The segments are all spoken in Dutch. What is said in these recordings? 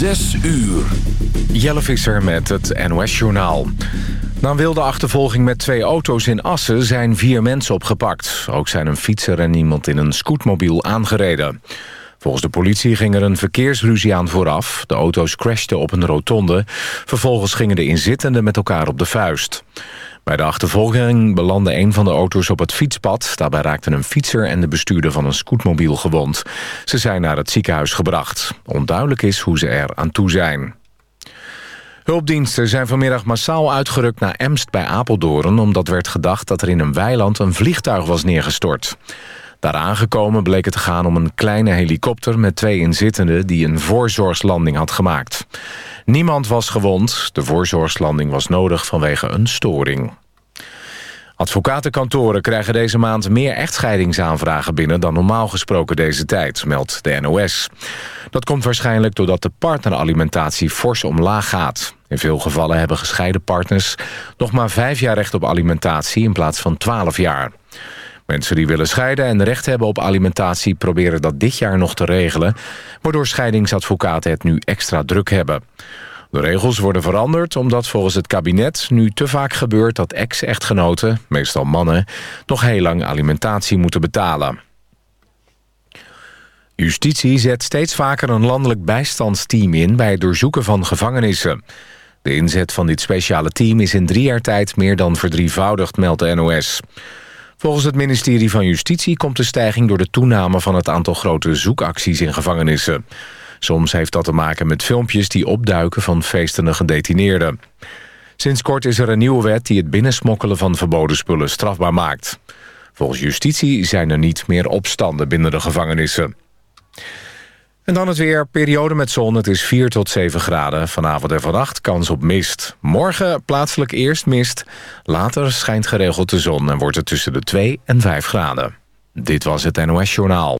Zes uur. Jelle Visser met het NOS-journaal. Na een wilde achtervolging met twee auto's in Assen zijn vier mensen opgepakt. Ook zijn een fietser en iemand in een scootmobiel aangereden. Volgens de politie ging er een verkeersruzie aan vooraf. De auto's crashten op een rotonde. Vervolgens gingen de inzittenden met elkaar op de vuist. Bij de achtervolging belandde een van de auto's op het fietspad. Daarbij raakten een fietser en de bestuurder van een scootmobiel gewond. Ze zijn naar het ziekenhuis gebracht. Onduidelijk is hoe ze er aan toe zijn. Hulpdiensten zijn vanmiddag massaal uitgerukt naar Emst bij Apeldoorn... omdat werd gedacht dat er in een weiland een vliegtuig was neergestort. Daar aangekomen bleek het te gaan om een kleine helikopter... met twee inzittenden die een voorzorgslanding had gemaakt. Niemand was gewond. De voorzorgslanding was nodig vanwege een storing. Advocatenkantoren krijgen deze maand meer echtscheidingsaanvragen binnen... dan normaal gesproken deze tijd, meldt de NOS. Dat komt waarschijnlijk doordat de partneralimentatie fors omlaag gaat. In veel gevallen hebben gescheiden partners nog maar vijf jaar recht op alimentatie... in plaats van twaalf jaar. Mensen die willen scheiden en recht hebben op alimentatie... proberen dat dit jaar nog te regelen... waardoor scheidingsadvocaten het nu extra druk hebben. De regels worden veranderd omdat volgens het kabinet nu te vaak gebeurt... dat ex-echtgenoten, meestal mannen, nog heel lang alimentatie moeten betalen. Justitie zet steeds vaker een landelijk bijstandsteam in... bij het doorzoeken van gevangenissen. De inzet van dit speciale team is in drie jaar tijd meer dan verdrievoudigd, meldt de NOS. Volgens het ministerie van Justitie komt de stijging door de toename van het aantal grote zoekacties in gevangenissen. Soms heeft dat te maken met filmpjes die opduiken van feestende gedetineerden. Sinds kort is er een nieuwe wet die het binnensmokkelen van verboden spullen strafbaar maakt. Volgens justitie zijn er niet meer opstanden binnen de gevangenissen. En dan het weer. Periode met zon. Het is 4 tot 7 graden. Vanavond en vannacht kans op mist. Morgen plaatselijk eerst mist. Later schijnt geregeld de zon en wordt het tussen de 2 en 5 graden. Dit was het NOS Journaal.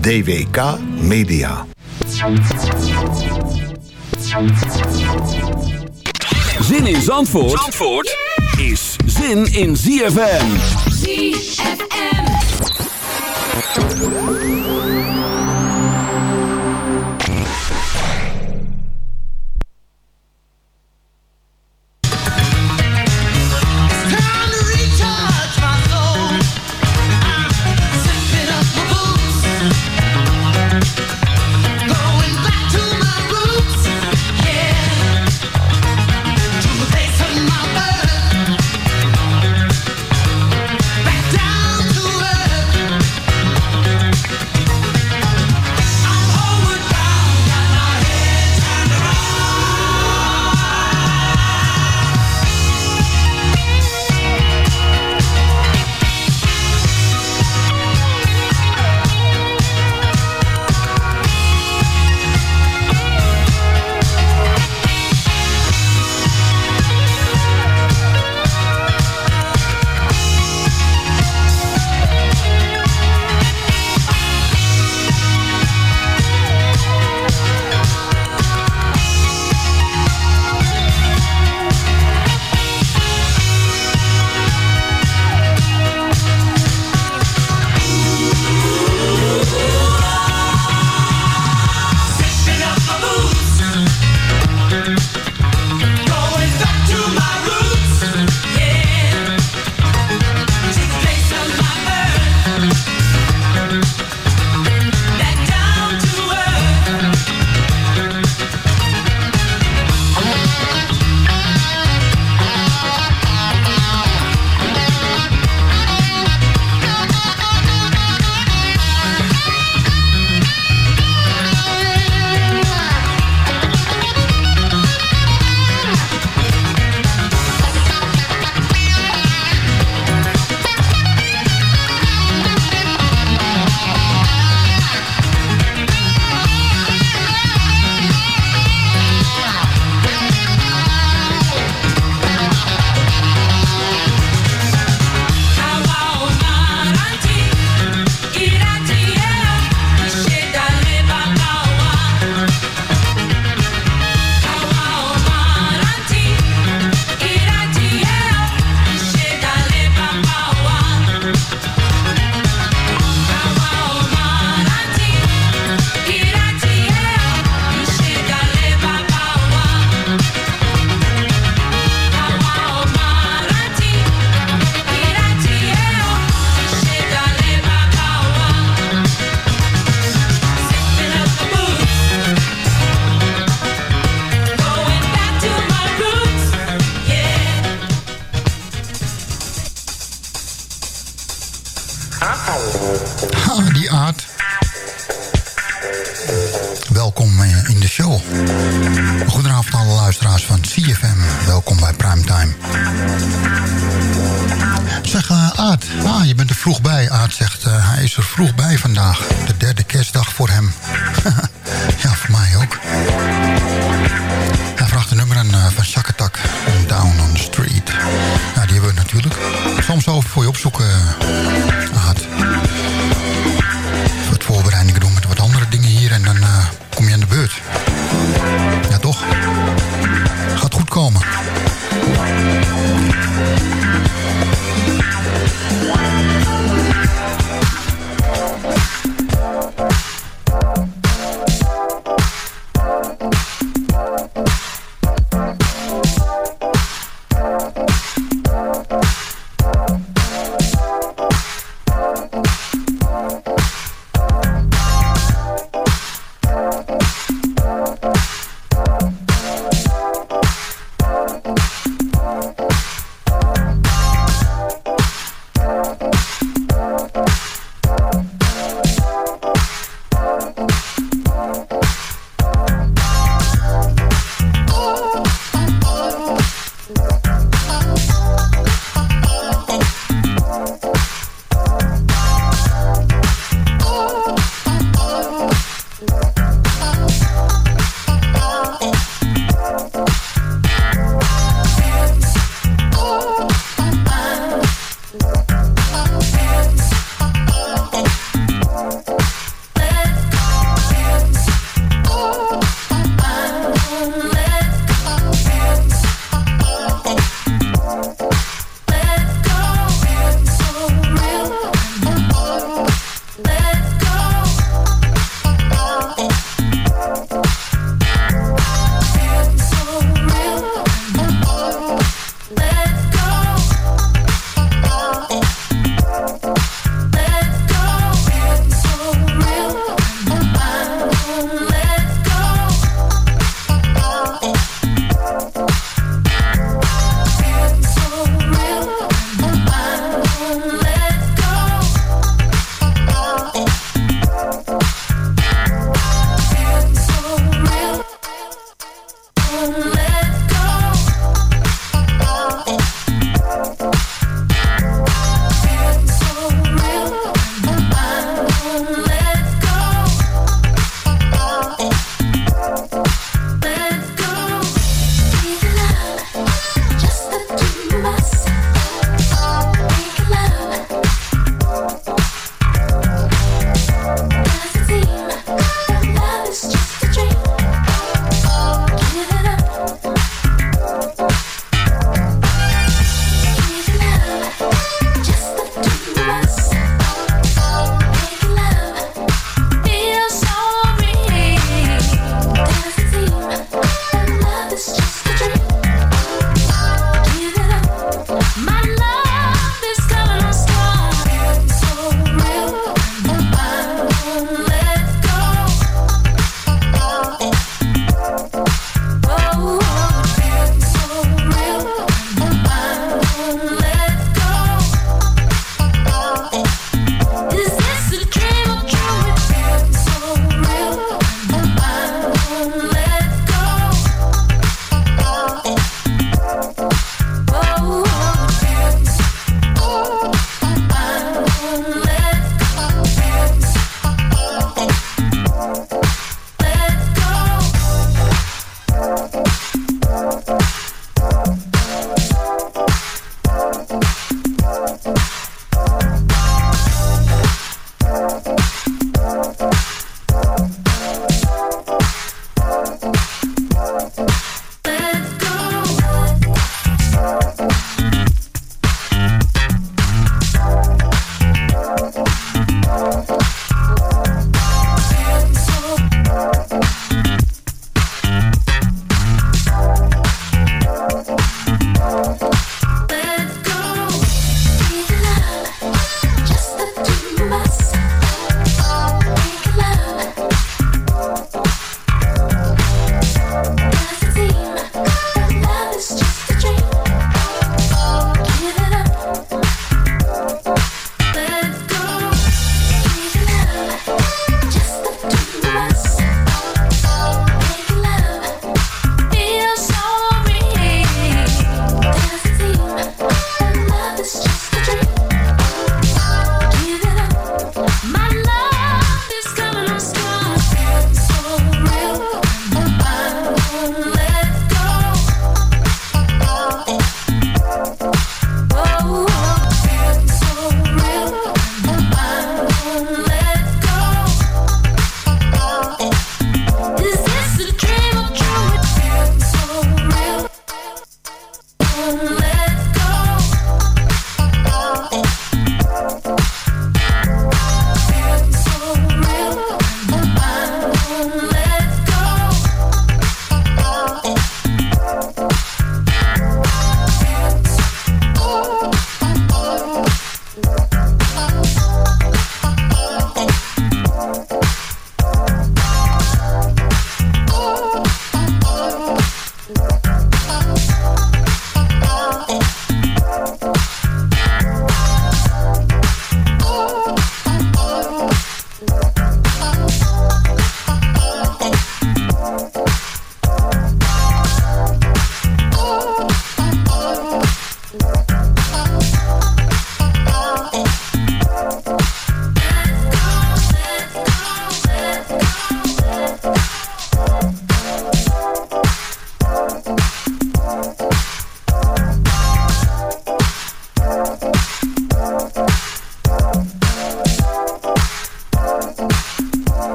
DWK Media. Zin in Zandvoort, Zandvoort is zin in ZFM. ZFM.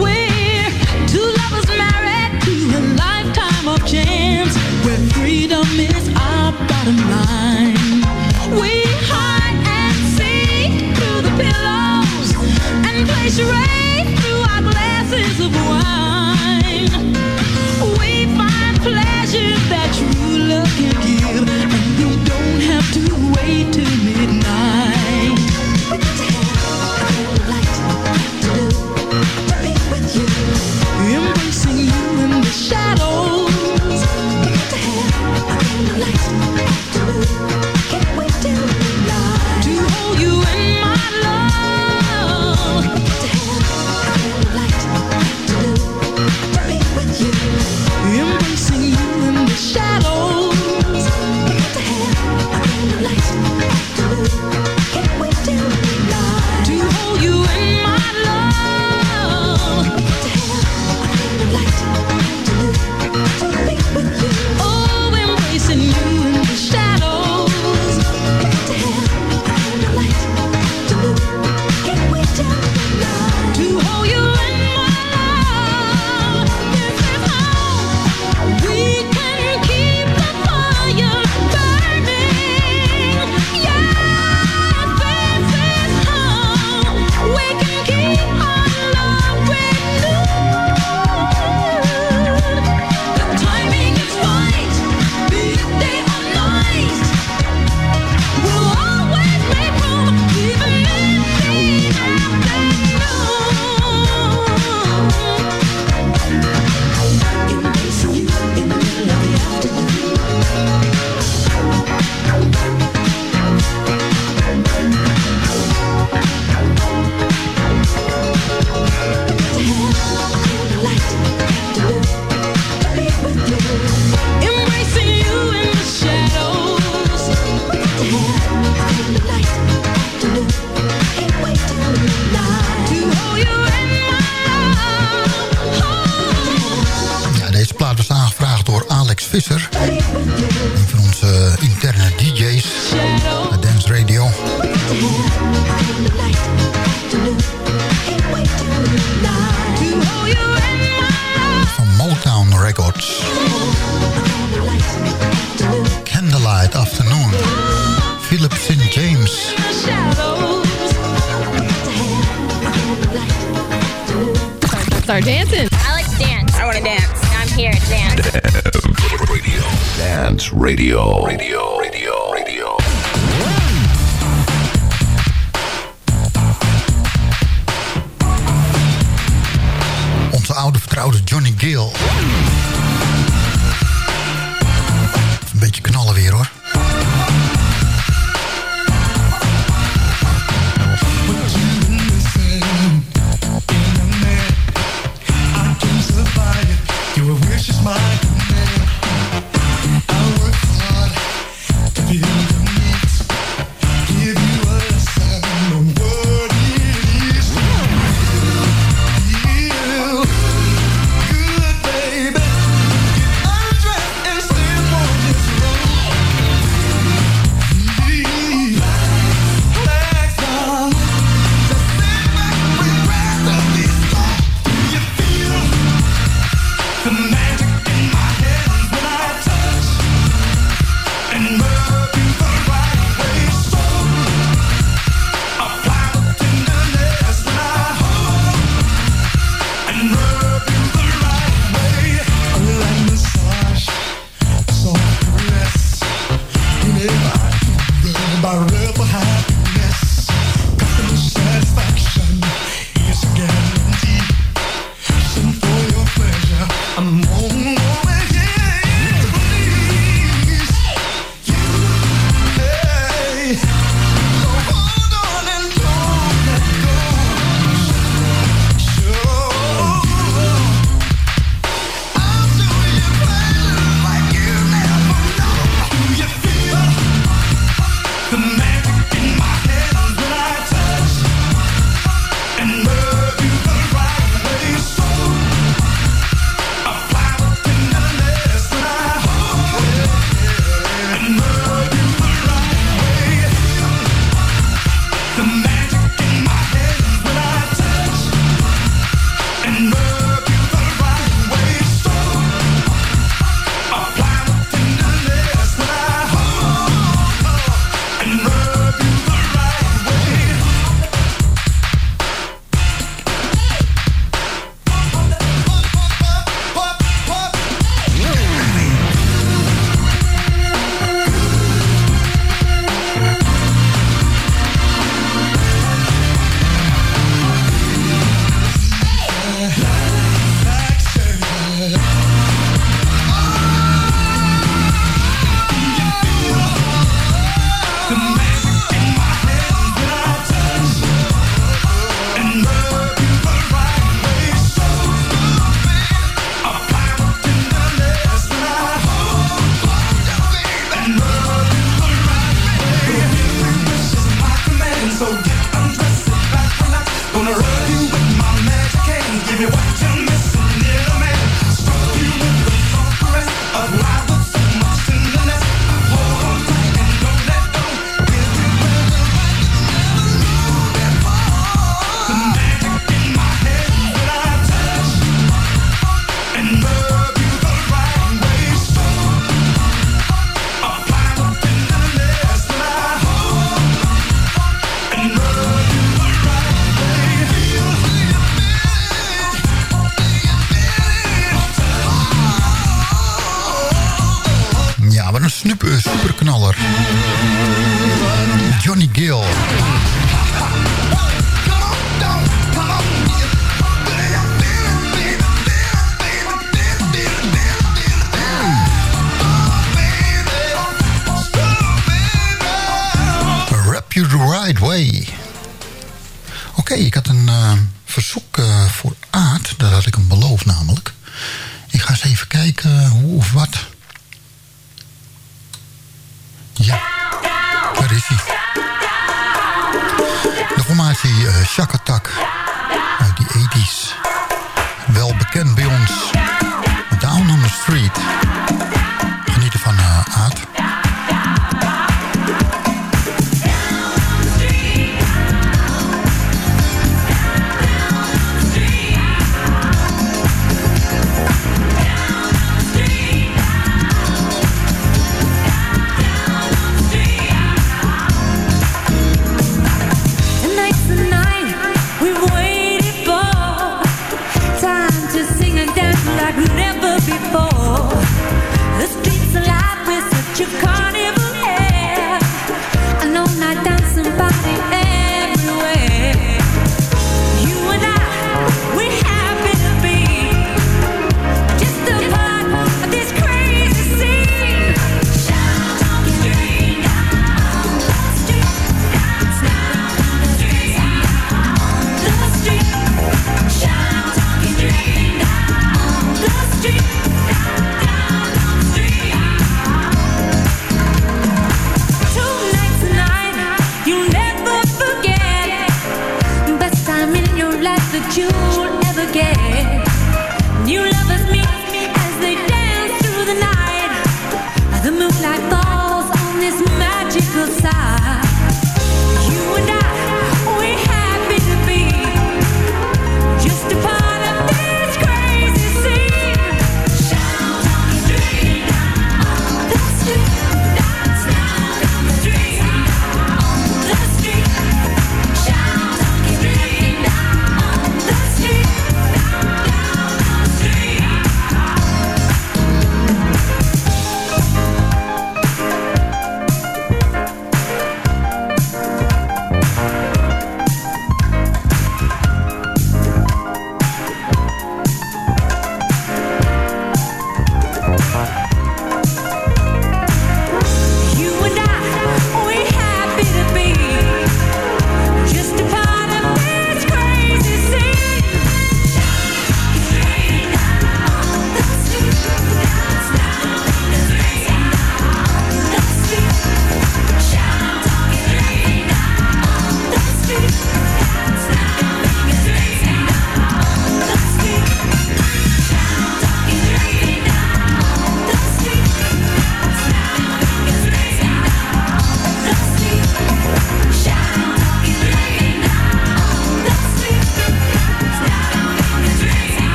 Where two lovers married to a lifetime of chance, where freedom is our bottom line. We hide and seek through the pillows and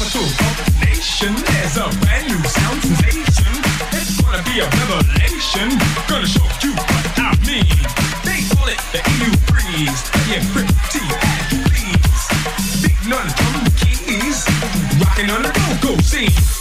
capital. There's a brand new sound sensation. It's gonna be a revelation. Gonna you what I mean. They call it the EU pretty please. Big from keys. Rocking on the.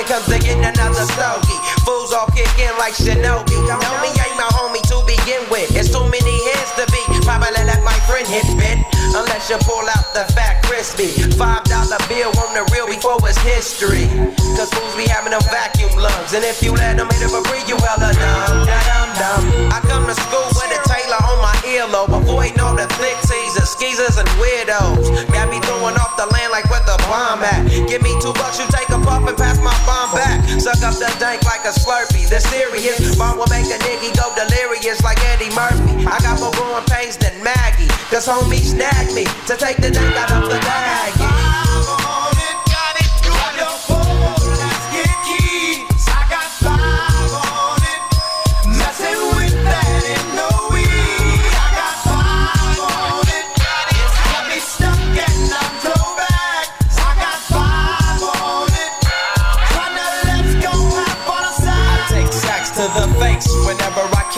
It comes to getting another stogie, fools all kick in like Shinobi. Know me ain't my homie to begin with. It's too many heads to be. Probably let my friend hit bit. Unless you pull out the fat crispy. Five dollar bill on the real before it's history. Cause fools be having them vacuum lungs. And if you let them hit it for you hella dumb. Dum dum. I come to school with a Taylor on my earlobe. Avoiding all the thick teasers, skeezers, and weirdos. Got me throwing off the land like where the bomb at. Give me two bucks, you take a puff and pass my bomb back. Suck up the dank like a slurpee. The serious bomb will make a nigga go delirious like Eddie Murphy. I got more growing pains than Maggie. Cause homie snagged me to take the dank out of the bag.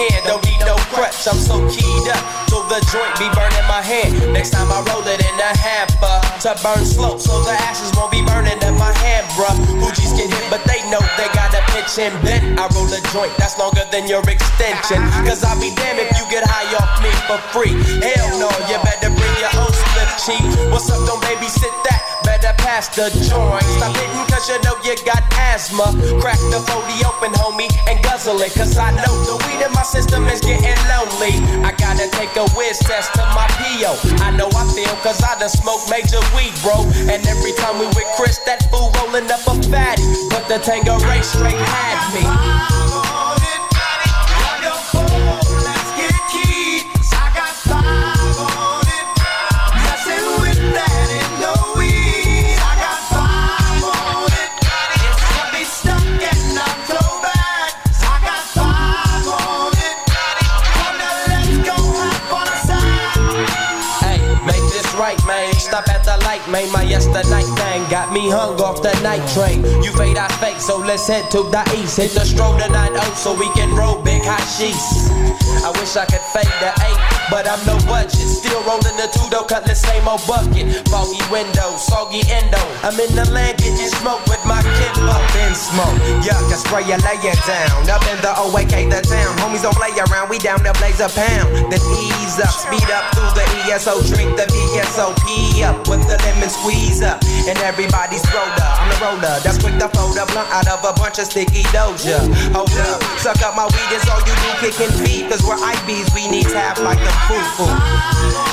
Can. Don't need no crutch, I'm so keyed up. So the joint be burning my hand. Next time I roll it in a hamper to burn slow, so the ashes won't be burning in my hand, bruh. Hoogies get hit, but they know they got a pitch and bent. I roll a joint that's longer than your extension. Cause I'll be damned if you get high off me for free. Hell no, you better bring your own cheap. What's up, don't babysit that? Better pass the joint. Stop hitting cause you know you got asthma. Crack the 40 open, homie, and guzzle it. Cause I know the weed in my system is getting lonely. I gotta take a whiz test to my PO. I know I feel cause I done smoked major weed, bro. And every time we with Chris, that fool rolling up a fatty. But the Tango race straight had me. The. My yesterday thing got me hung off the night train. You fade, I fake, so let's head to the east. Hit the stroll to 9 so we can roll big hot sheets. I wish I could fade the 8, but I'm no budget. Still rolling the two though, cut the same old bucket. Foggy window, soggy endo. I'm in the land getting smoke with my kid up in smoke. Yuck, I spray you, lay down. Up in the OAK, the town. Homies don't play around, we down to blaze a pound. Then ease up, speed up through the ESO. Drink the VSOP up with the lemon squeeze up. And everybody's roller. I'm the roller that's quick to fold a blunt out of a bunch of sticky doja. Hold up, suck up my weed, it's all you do, kicking feet. Cause we're IBs, we need tap like the foo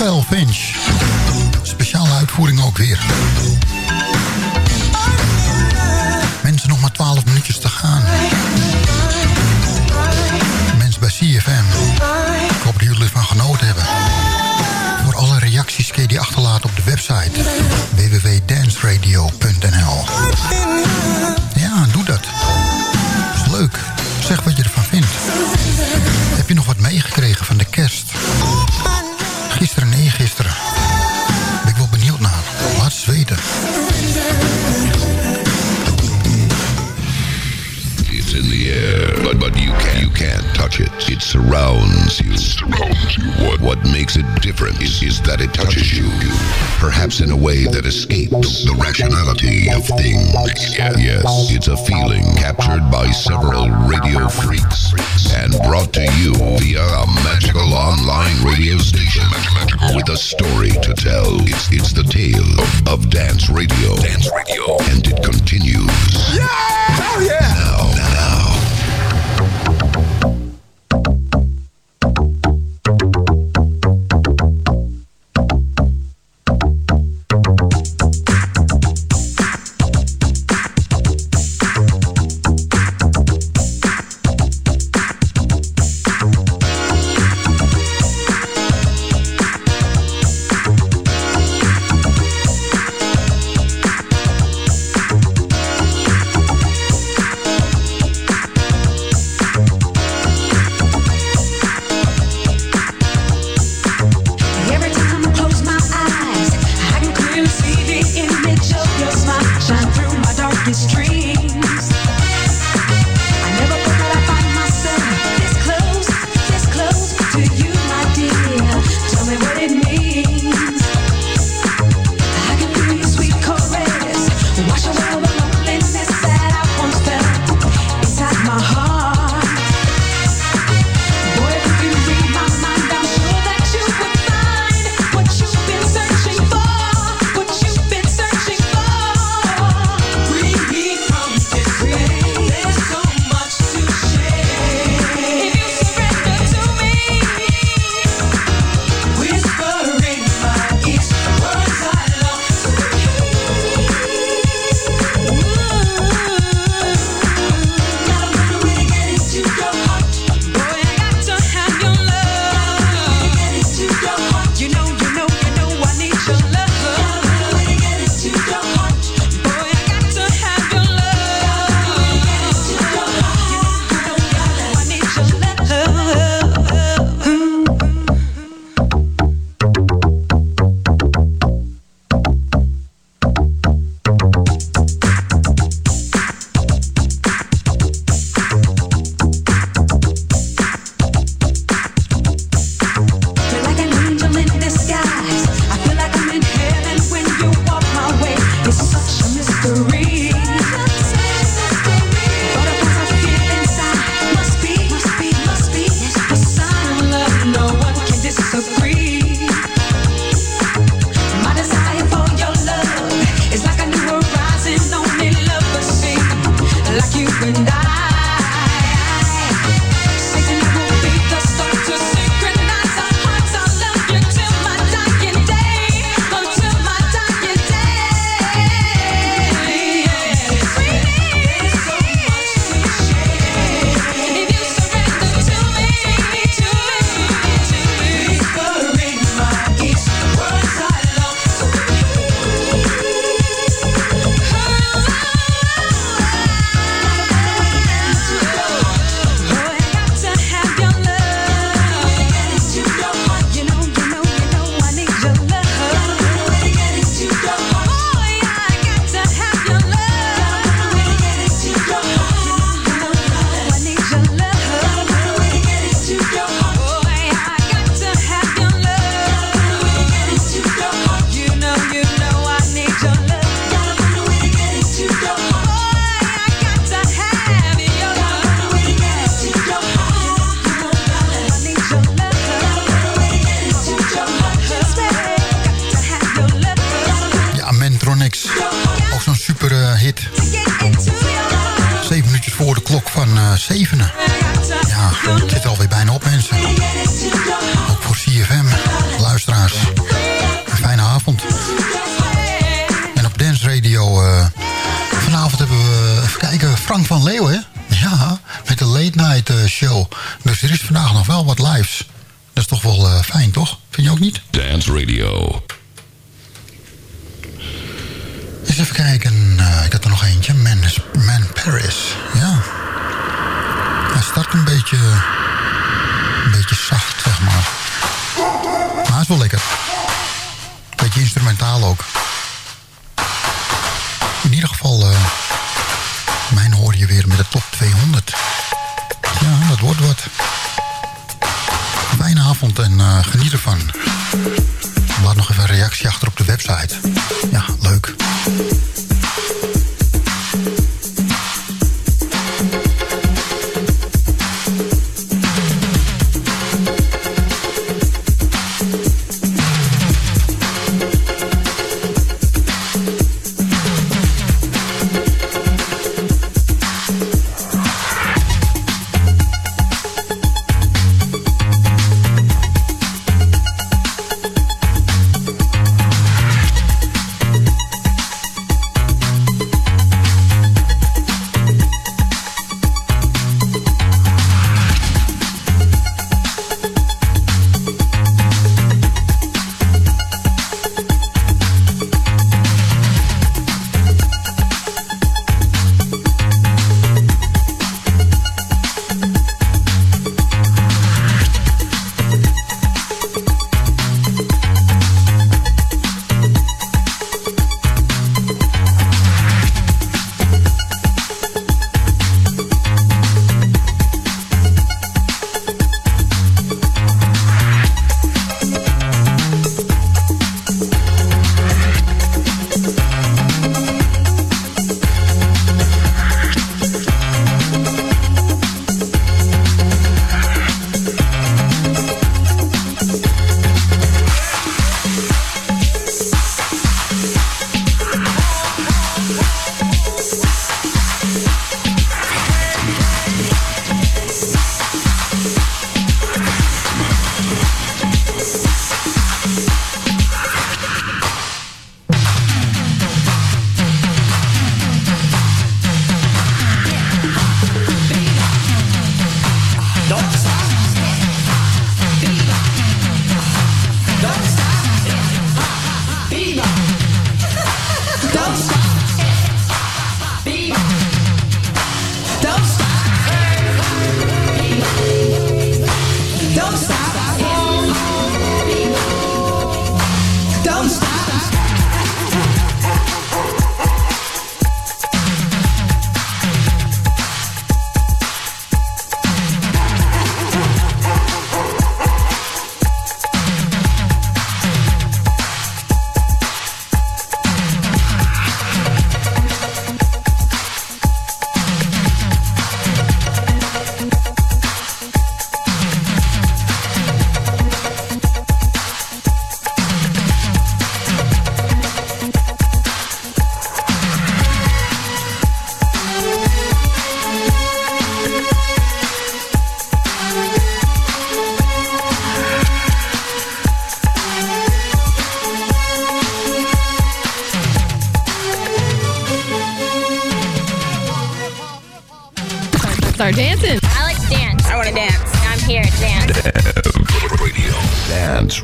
Het 12 inch. Speciale uitvoering ook weer. Mensen, nog maar 12 minuutjes te gaan. It. It surrounds you. What what makes it different is, is that it touches you, perhaps in a way that escapes the rationality of things. Yes, it's a feeling captured by several radio freaks and brought to you via a magical online radio station with a story to tell. It's it's the tale of, of dance radio. Dance radio, and it continues. Yeah! Oh yeah! Now, now. In ieder geval, eh, mijn hoor je weer met de top 200. Ja, dat wordt wat. Fijne avond en uh, geniet ervan. Laat nog even een reactie achter op de website. Ja, leuk.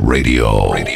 Radio. Radio.